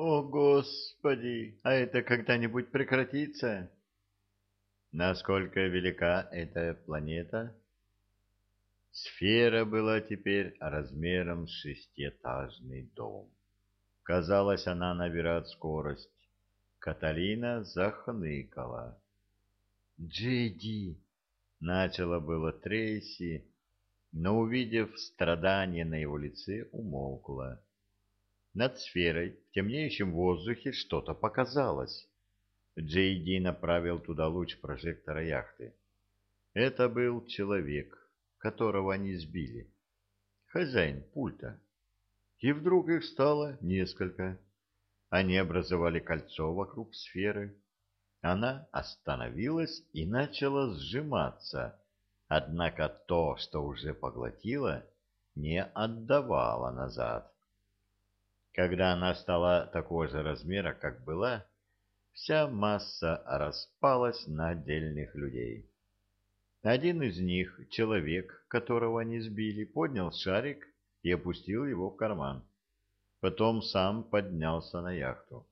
О, Господи, а это когда-нибудь прекратится? Насколько велика эта планета? Сфера была теперь размером с шестиэтажный дом. Казалось, она набирает скорость. Каталина захныкала. «Джейди!» — начала было Трейси, но, увидев страдание на его лице, умолкла. Над сферой в темнеющем воздухе что-то показалось. Джейди направил туда луч прожектора яхты. Это был человек, которого они сбили. Хозяин пульта. И вдруг их стало несколько. Они образовали кольцо вокруг сферы. Она остановилась и начала сжиматься. Однако то, что уже поглотила, не отдавала назад. Когда она стала такого же размера, как была, вся масса распалась на отдельных людей. Один из них, человек, которого они сбили, поднял шарик и опустил его в карман. Потом сам поднялся на яхту.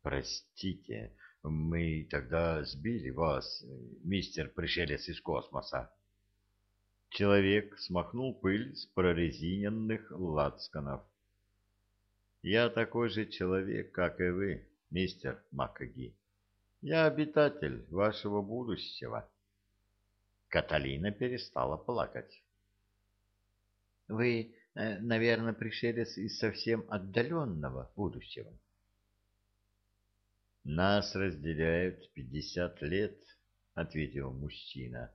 «Простите, мы тогда сбили вас, мистер пришелец из космоса». Человек смахнул пыль с прорезиненных лацканов. «Я такой же человек, как и вы, мистер Макаги. Я обитатель вашего будущего». Каталина перестала плакать. «Вы, э, наверное, пришелец из совсем отдаленного будущего?» «Нас разделяют пятьдесят лет», — ответил мужчина.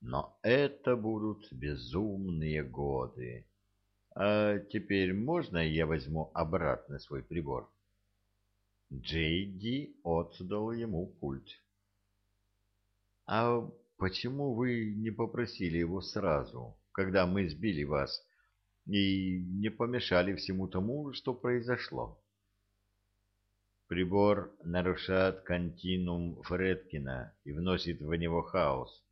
«Но это будут безумные годы. А теперь можно я возьму обратно свой прибор?» Джейди отдал ему пульт. «А Почему вы не попросили его сразу, когда мы сбили вас, и не помешали всему тому, что произошло? Прибор нарушает континуум Фредкина и вносит в него хаос.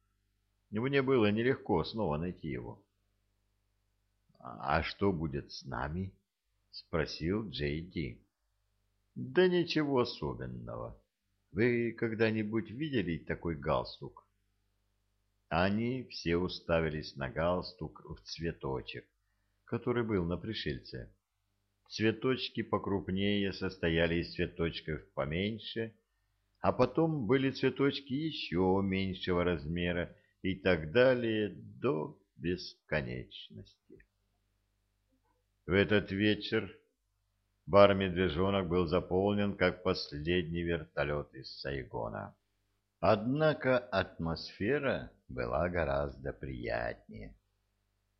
Мне было нелегко снова найти его. — А что будет с нами? — спросил Джей Ди. — Да ничего особенного. Вы когда-нибудь видели такой галстук? Они все уставились на галстук в цветочек, который был на пришельце. Цветочки покрупнее состояли из цветочков поменьше, а потом были цветочки еще меньшего размера и так далее до бесконечности. В этот вечер бар-медвежонок был заполнен, как последний вертолет из Сайгона. Однако атмосфера была гораздо приятнее.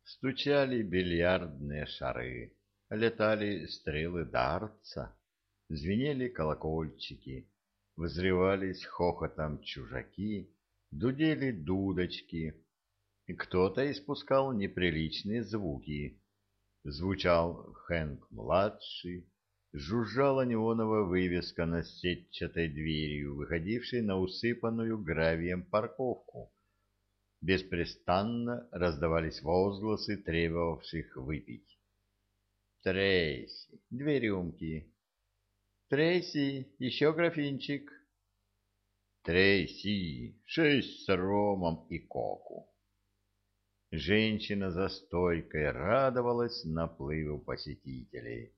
Стучали бильярдные шары, летали стрелы дартса, звенели колокольчики, взрывались хохотом чужаки, дудели дудочки, и кто-то испускал неприличные звуки. Звучал Хэнк-младший, жужжала неоновая вывеска на сетчатой дверью, выходившей на усыпанную гравием парковку. Беспрестанно раздавались возгласы, требовавших выпить. «Трейси, две рюмки!» «Трейси, еще графинчик!» «Трейси, шесть с ромом и коку!» Женщина за стойкой радовалась наплыву посетителей.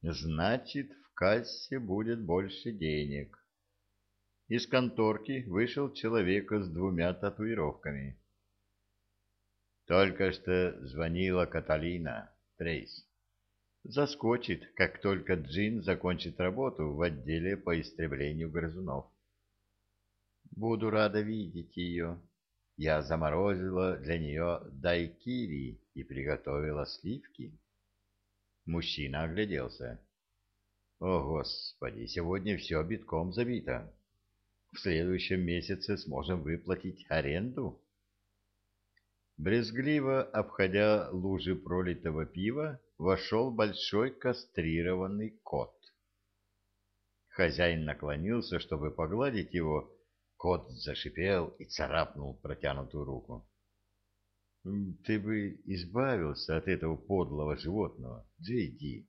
Значит, в кассе будет больше денег. Из конторки вышел человек с двумя татуировками. Только что звонила Каталина Трейс. Заскочит, как только Джин закончит работу в отделе по истреблению грызунов. Буду рада видеть ее. Я заморозила для нее дайкири и приготовила сливки. Мужчина огляделся. О, Господи, сегодня все битком забито. В следующем месяце сможем выплатить аренду? Брезгливо обходя лужи пролитого пива, вошел большой кастрированный кот. Хозяин наклонился, чтобы погладить его. Кот зашипел и царапнул протянутую руку. Ты бы избавился от этого подлого животного, Джейди.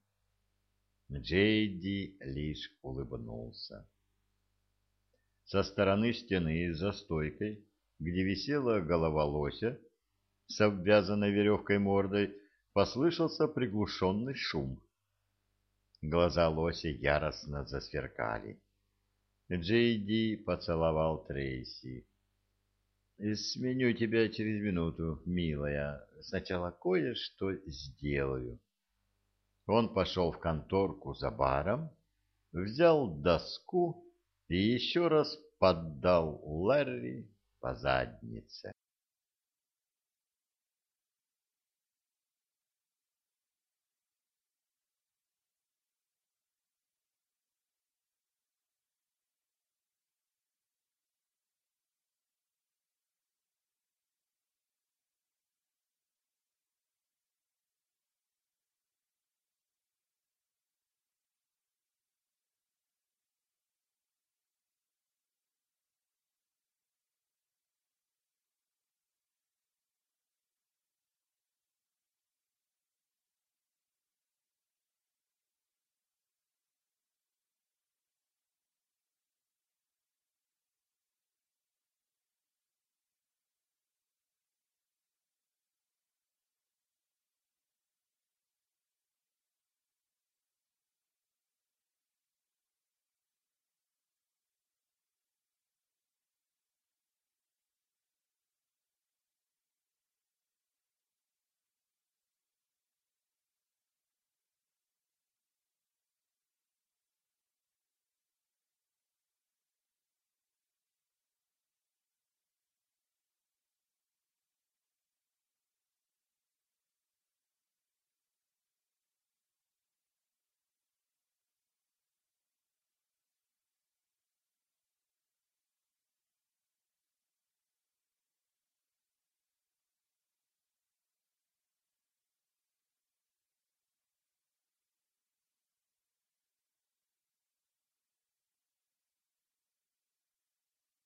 Джейди лишь улыбнулся. Со стороны стены за стойкой, где висела голова лося, с обвязанной веревкой мордой, послышался приглушенный шум. Глаза лося яростно засверкали. Джейди поцеловал Трейси. «Сменю тебя через минуту, милая. Сначала кое-что сделаю». Он пошел в конторку за баром, взял доску и еще раз поддал Ларри по заднице.